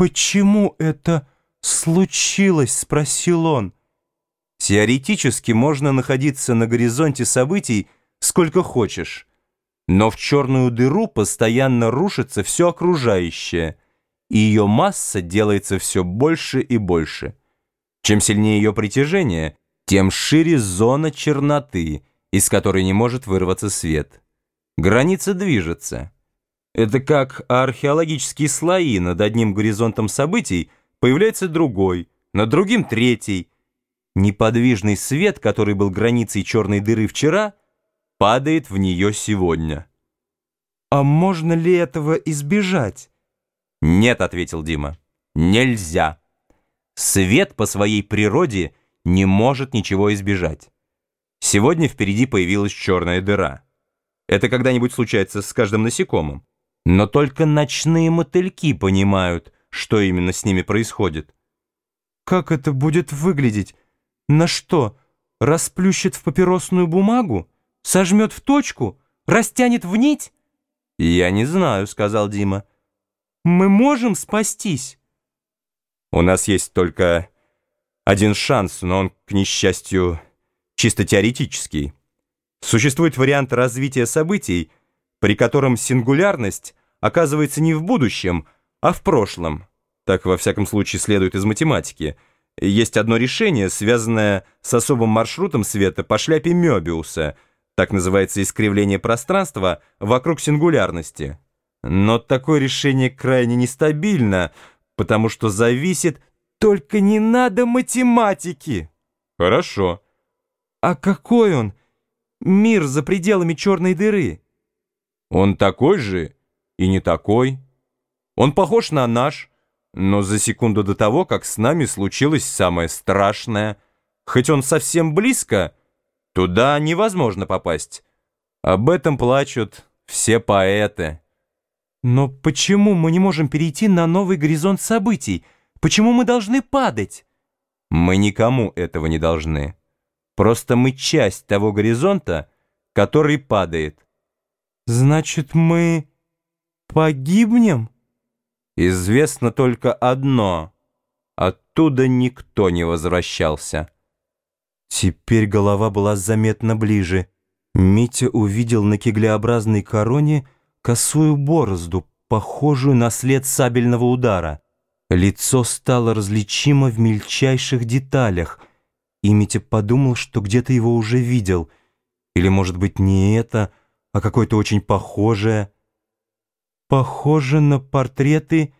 «Почему это случилось?» — спросил он. Теоретически можно находиться на горизонте событий сколько хочешь, но в черную дыру постоянно рушится все окружающее, и ее масса делается все больше и больше. Чем сильнее ее притяжение, тем шире зона черноты, из которой не может вырваться свет. Граница движется. Это как археологические слои над одним горизонтом событий появляется другой, над другим третий. Неподвижный свет, который был границей черной дыры вчера, падает в нее сегодня. «А можно ли этого избежать?» «Нет», — ответил Дима, — «нельзя. Свет по своей природе не может ничего избежать. Сегодня впереди появилась черная дыра. Это когда-нибудь случается с каждым насекомым. Но только ночные мотыльки понимают, что именно с ними происходит. Как это будет выглядеть? На что? Расплющит в папиросную бумагу? Сожмет в точку? Растянет в нить? «Я не знаю», — сказал Дима. «Мы можем спастись?» «У нас есть только один шанс, но он, к несчастью, чисто теоретический. Существует вариант развития событий, при котором сингулярность оказывается не в будущем, а в прошлом. Так, во всяком случае, следует из математики. Есть одно решение, связанное с особым маршрутом света по шляпе Мёбиуса. Так называется искривление пространства вокруг сингулярности. Но такое решение крайне нестабильно, потому что зависит... Только не надо математики! Хорошо. А какой он? Мир за пределами черной дыры. Он такой же и не такой. Он похож на наш, но за секунду до того, как с нами случилось самое страшное, хоть он совсем близко, туда невозможно попасть. Об этом плачут все поэты. Но почему мы не можем перейти на новый горизонт событий? Почему мы должны падать? Мы никому этого не должны. Просто мы часть того горизонта, который падает. Значит, мы погибнем? Известно только одно. Оттуда никто не возвращался. Теперь голова была заметно ближе. Митя увидел на кеглеобразной короне косую борозду, похожую на след сабельного удара. Лицо стало различимо в мельчайших деталях, и Митя подумал, что где-то его уже видел. Или, может быть, не это, а какое-то очень похожее. «Похоже на портреты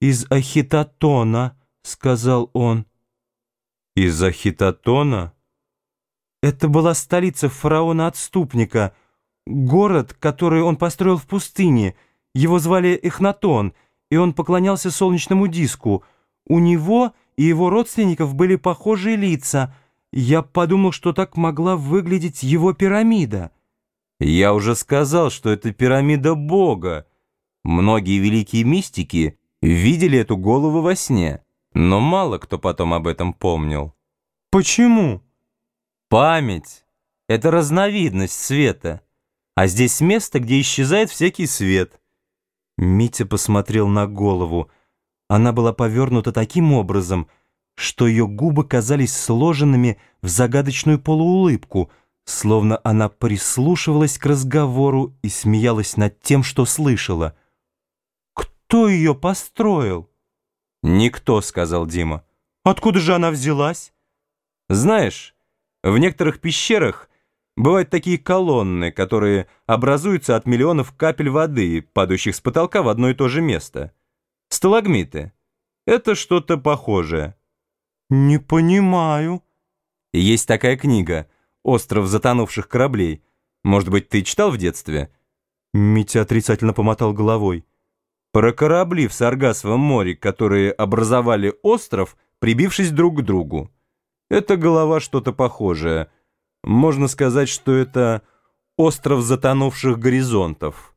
из Ахитотона», — сказал он. «Из Ахитотона?» Это была столица фараона-отступника, город, который он построил в пустыне. Его звали Эхнатон, и он поклонялся солнечному диску. У него и его родственников были похожие лица. Я подумал, что так могла выглядеть его пирамида. Я уже сказал, что это пирамида Бога. Многие великие мистики видели эту голову во сне, но мало кто потом об этом помнил. Почему? Память — это разновидность света, а здесь место, где исчезает всякий свет. Митя посмотрел на голову. Она была повернута таким образом, что ее губы казались сложенными в загадочную полуулыбку — словно она прислушивалась к разговору и смеялась над тем, что слышала. «Кто ее построил?» «Никто», — сказал Дима. «Откуда же она взялась?» «Знаешь, в некоторых пещерах бывают такие колонны, которые образуются от миллионов капель воды, падающих с потолка в одно и то же место. Сталагмиты. Это что-то похожее». «Не понимаю». Есть такая книга — «Остров затонувших кораблей». Может быть, ты читал в детстве?» Митя отрицательно помотал головой. «Про корабли в Саргасовом море, которые образовали остров, прибившись друг к другу. Это голова что-то похожее. Можно сказать, что это остров затонувших горизонтов.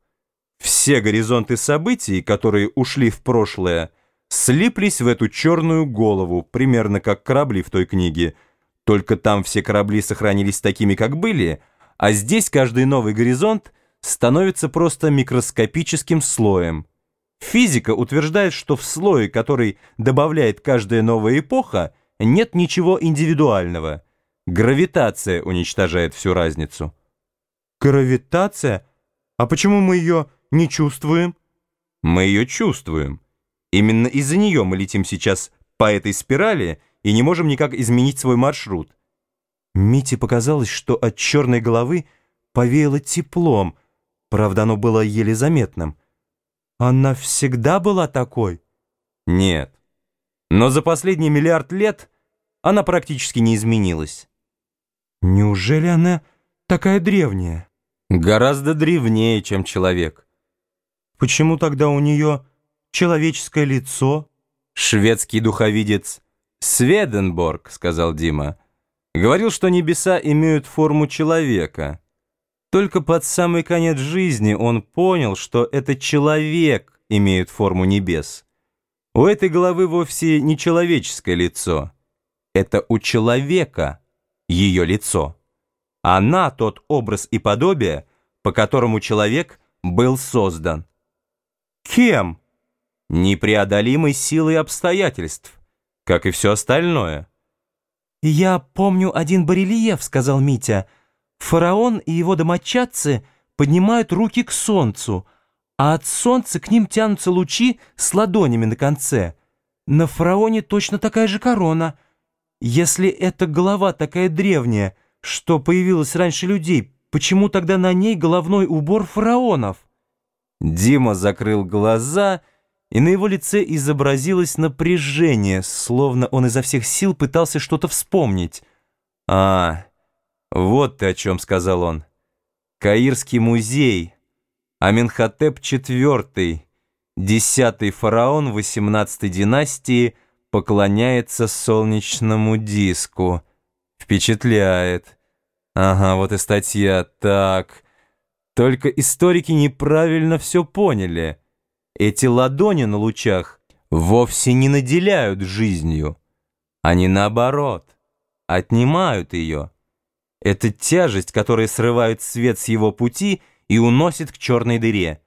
Все горизонты событий, которые ушли в прошлое, слиплись в эту черную голову, примерно как корабли в той книге — только там все корабли сохранились такими, как были, а здесь каждый новый горизонт становится просто микроскопическим слоем. Физика утверждает, что в слое, который добавляет каждая новая эпоха, нет ничего индивидуального. Гравитация уничтожает всю разницу. Гравитация? А почему мы ее не чувствуем? Мы ее чувствуем. Именно из-за нее мы летим сейчас по этой спирали и не можем никак изменить свой маршрут. Мите показалось, что от черной головы повеяло теплом, правда, оно было еле заметным. Она всегда была такой? Нет. Но за последний миллиард лет она практически не изменилась. Неужели она такая древняя? Гораздо древнее, чем человек. Почему тогда у нее человеческое лицо? Шведский духовидец Сведенборг, сказал Дима, говорил, что небеса имеют форму человека. Только под самый конец жизни он понял, что это человек имеет форму небес. У этой головы вовсе не человеческое лицо. Это у человека ее лицо. Она тот образ и подобие, по которому человек был создан. Кем? Непреодолимой силой обстоятельств, как и все остальное. «Я помню один барельеф», — сказал Митя, — Фараон и его домочадцы поднимают руки к солнцу, а от солнца к ним тянутся лучи с ладонями на конце. На фараоне точно такая же корона. Если эта голова такая древняя, что появилась раньше людей, почему тогда на ней головной убор фараонов? Дима закрыл глаза, и на его лице изобразилось напряжение, словно он изо всех сил пытался что-то вспомнить. «А, «Вот ты о чем», — сказал он. «Каирский музей, Аменхотеп IV, десятый фараон XVIII династии, поклоняется солнечному диску. Впечатляет. Ага, вот и статья. Так. Только историки неправильно все поняли. Эти ладони на лучах вовсе не наделяют жизнью. Они наоборот, отнимают ее. Это тяжесть, которая срывает свет с его пути и уносит к черной дыре.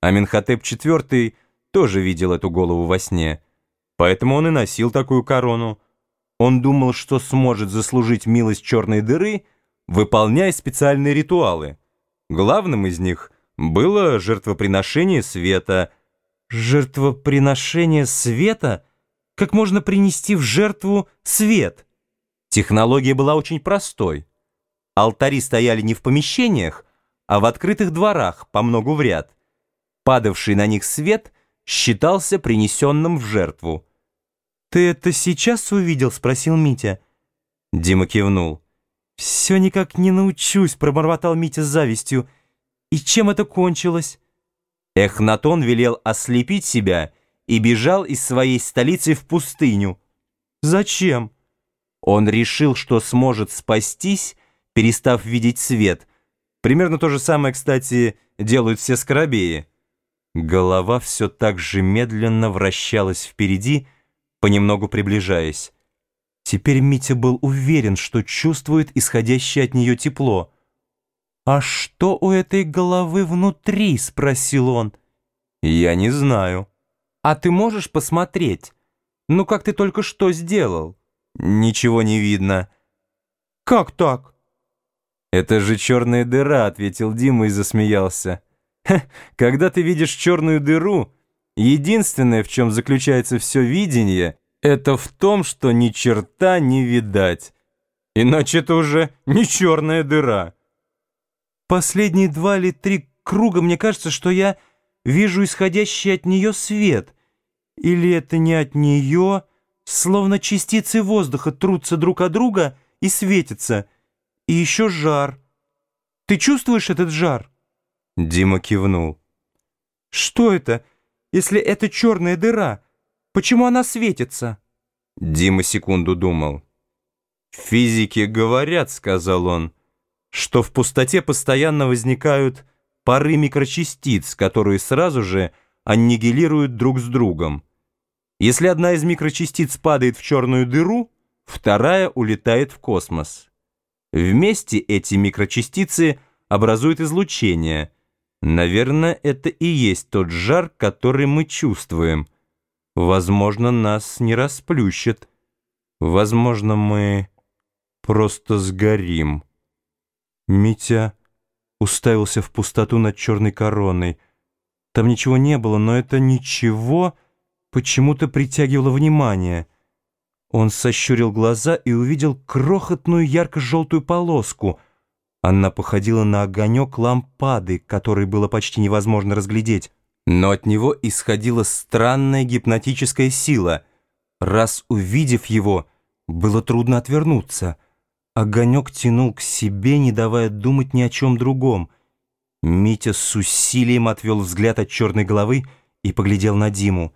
Аминхотеп IV тоже видел эту голову во сне. Поэтому он и носил такую корону. Он думал, что сможет заслужить милость черной дыры, выполняя специальные ритуалы. Главным из них было жертвоприношение света. Жертвоприношение света? Как можно принести в жертву свет? Технология была очень простой. Алтари стояли не в помещениях, а в открытых дворах, по многу в ряд. Падавший на них свет считался принесенным в жертву. «Ты это сейчас увидел?» — спросил Митя. Дима кивнул. «Все никак не научусь», — пробормотал Митя с завистью. «И чем это кончилось?» Эхнатон велел ослепить себя и бежал из своей столицы в пустыню. «Зачем?» Он решил, что сможет спастись, перестав видеть свет. Примерно то же самое, кстати, делают все скоробеи. Голова все так же медленно вращалась впереди, понемногу приближаясь. Теперь Митя был уверен, что чувствует исходящее от нее тепло. «А что у этой головы внутри?» — спросил он. «Я не знаю». «А ты можешь посмотреть? Ну, как ты только что сделал?» «Ничего не видно». «Как так?» «Это же черная дыра», — ответил Дима и засмеялся. «Когда ты видишь черную дыру, единственное, в чем заключается все видение, это в том, что ни черта не видать. Иначе это уже не черная дыра». «Последние два или три круга мне кажется, что я вижу исходящий от нее свет. Или это не от нее, словно частицы воздуха трутся друг от друга и светятся» и еще жар. Ты чувствуешь этот жар?» Дима кивнул. «Что это, если это черная дыра? Почему она светится?» Дима секунду думал. «Физики говорят, — сказал он, — что в пустоте постоянно возникают пары микрочастиц, которые сразу же аннигилируют друг с другом. Если одна из микрочастиц падает в черную дыру, вторая улетает в космос. Вместе эти микрочастицы образуют излучение. Наверное, это и есть тот жар, который мы чувствуем. Возможно, нас не расплющит. Возможно, мы просто сгорим. Митя уставился в пустоту над черной короной. Там ничего не было, но это ничего почему-то притягивало внимание. Он сощурил глаза и увидел крохотную ярко-желтую полоску. Она походила на огонек лампады, который было почти невозможно разглядеть. Но от него исходила странная гипнотическая сила. Раз увидев его, было трудно отвернуться. Огонек тянул к себе, не давая думать ни о чем другом. Митя с усилием отвел взгляд от черной головы и поглядел на Диму.